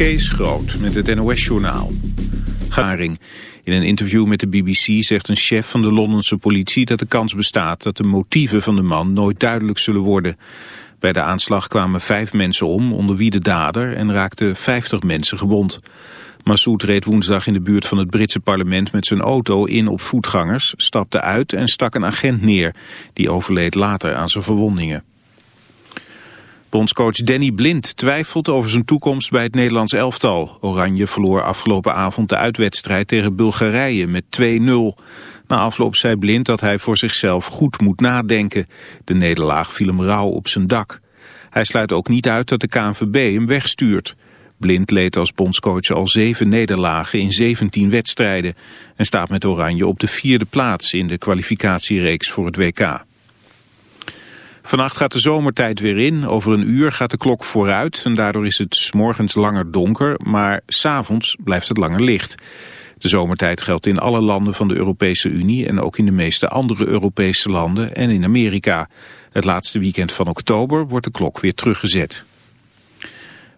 Kees Groot met het NOS-journaal. Garing. In een interview met de BBC zegt een chef van de Londense politie dat de kans bestaat dat de motieven van de man nooit duidelijk zullen worden. Bij de aanslag kwamen vijf mensen om, onder wie de dader, en raakten vijftig mensen gewond. Massoud reed woensdag in de buurt van het Britse parlement met zijn auto in op voetgangers, stapte uit en stak een agent neer. Die overleed later aan zijn verwondingen. Bondscoach Danny Blind twijfelt over zijn toekomst bij het Nederlands elftal. Oranje verloor afgelopen avond de uitwedstrijd tegen Bulgarije met 2-0. Na afloop zei Blind dat hij voor zichzelf goed moet nadenken. De nederlaag viel hem rauw op zijn dak. Hij sluit ook niet uit dat de KNVB hem wegstuurt. Blind leed als bondscoach al zeven nederlagen in 17 wedstrijden... en staat met Oranje op de vierde plaats in de kwalificatiereeks voor het WK. Vannacht gaat de zomertijd weer in. Over een uur gaat de klok vooruit en daardoor is het s morgens langer donker, maar s'avonds blijft het langer licht. De zomertijd geldt in alle landen van de Europese Unie en ook in de meeste andere Europese landen en in Amerika. Het laatste weekend van oktober wordt de klok weer teruggezet.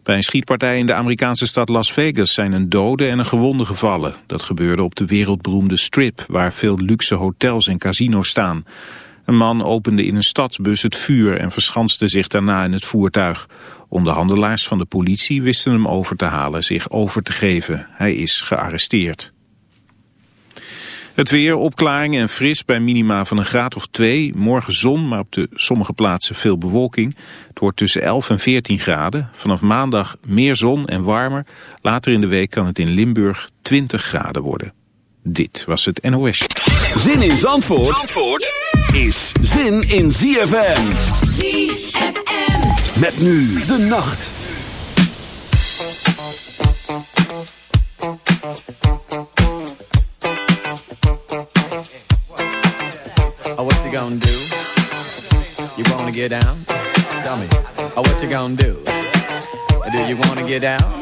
Bij een schietpartij in de Amerikaanse stad Las Vegas zijn een dode en een gewonde gevallen. Dat gebeurde op de wereldberoemde Strip, waar veel luxe hotels en casinos staan. Een man opende in een stadsbus het vuur en verschanste zich daarna in het voertuig. Onderhandelaars van de politie wisten hem over te halen zich over te geven. Hij is gearresteerd. Het weer, opklaringen en fris bij minima van een graad of 2. Morgen zon, maar op de sommige plaatsen veel bewolking. Het wordt tussen 11 en 14 graden. Vanaf maandag meer zon en warmer. Later in de week kan het in Limburg 20 graden worden. Dit was het NOS. Zin in Zandvoort, Zandvoort is zin in ZFM. ZFM. Met nu de nacht. Oh, what you gonna do? You wanna get down? Tell me. Oh, what you gonna do? Do you wanna get down?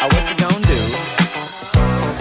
Oh, what you gonna do?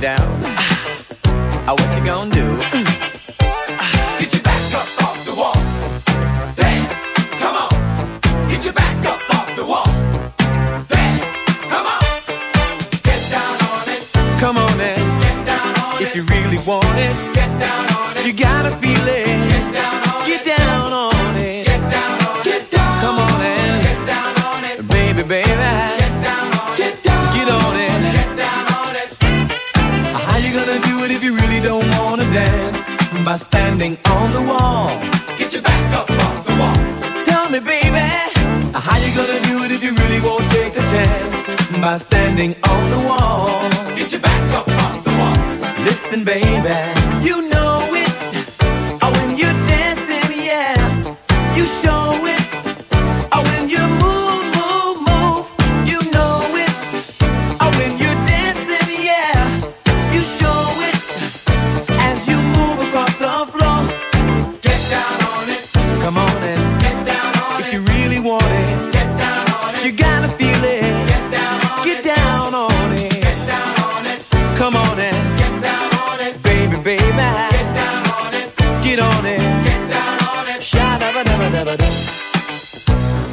down? Oh, what you gonna do?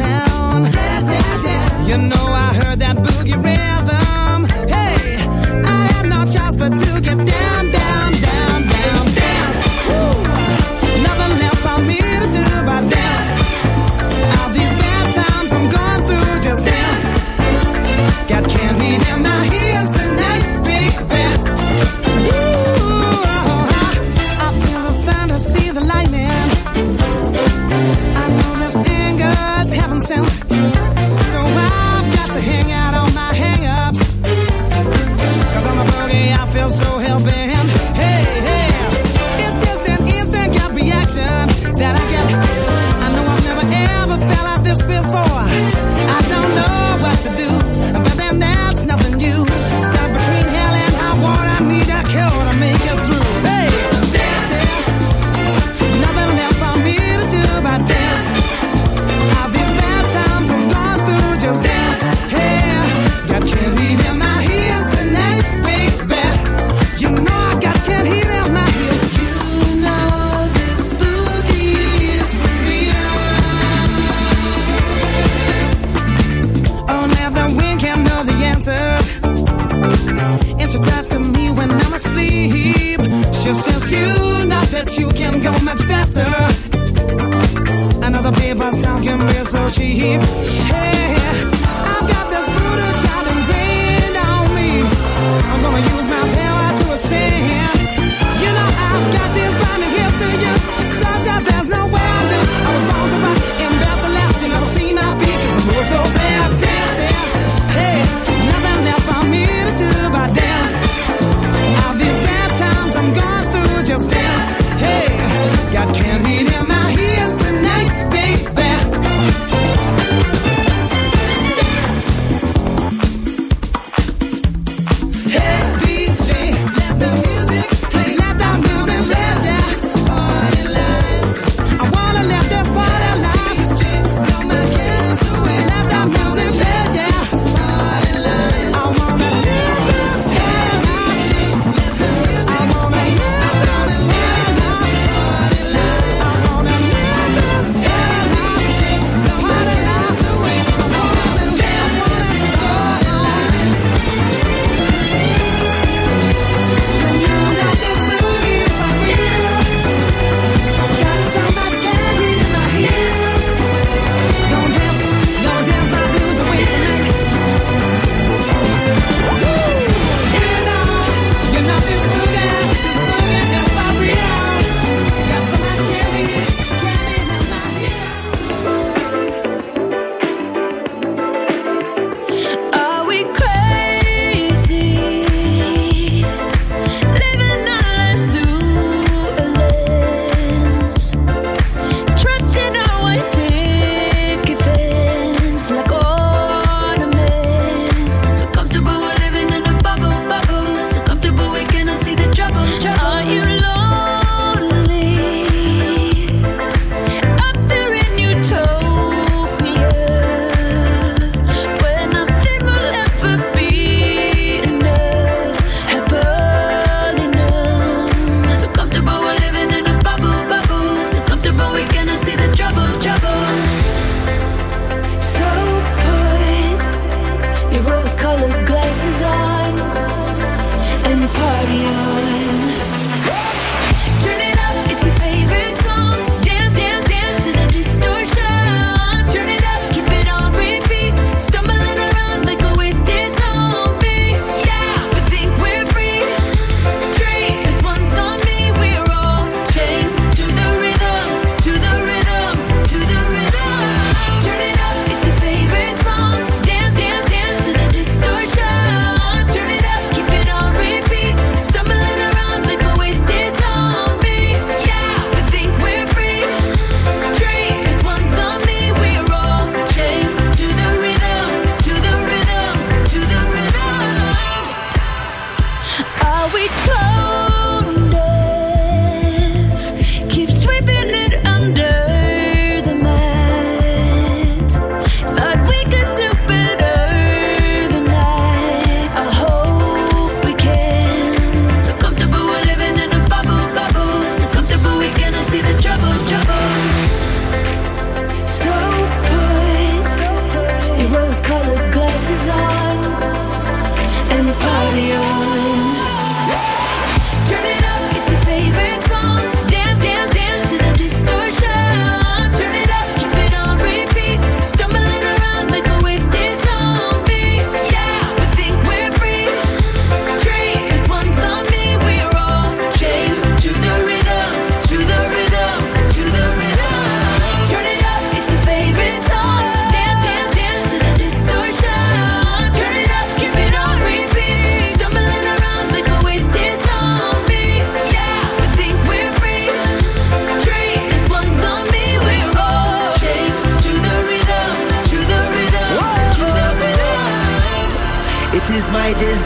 town. Yeah, yeah, yeah. You know I heard.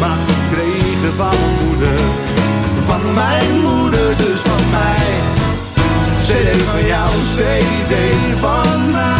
Maar gekregen van mijn moeder. Van mijn moeder, dus van mij. CD van jou, CD van mij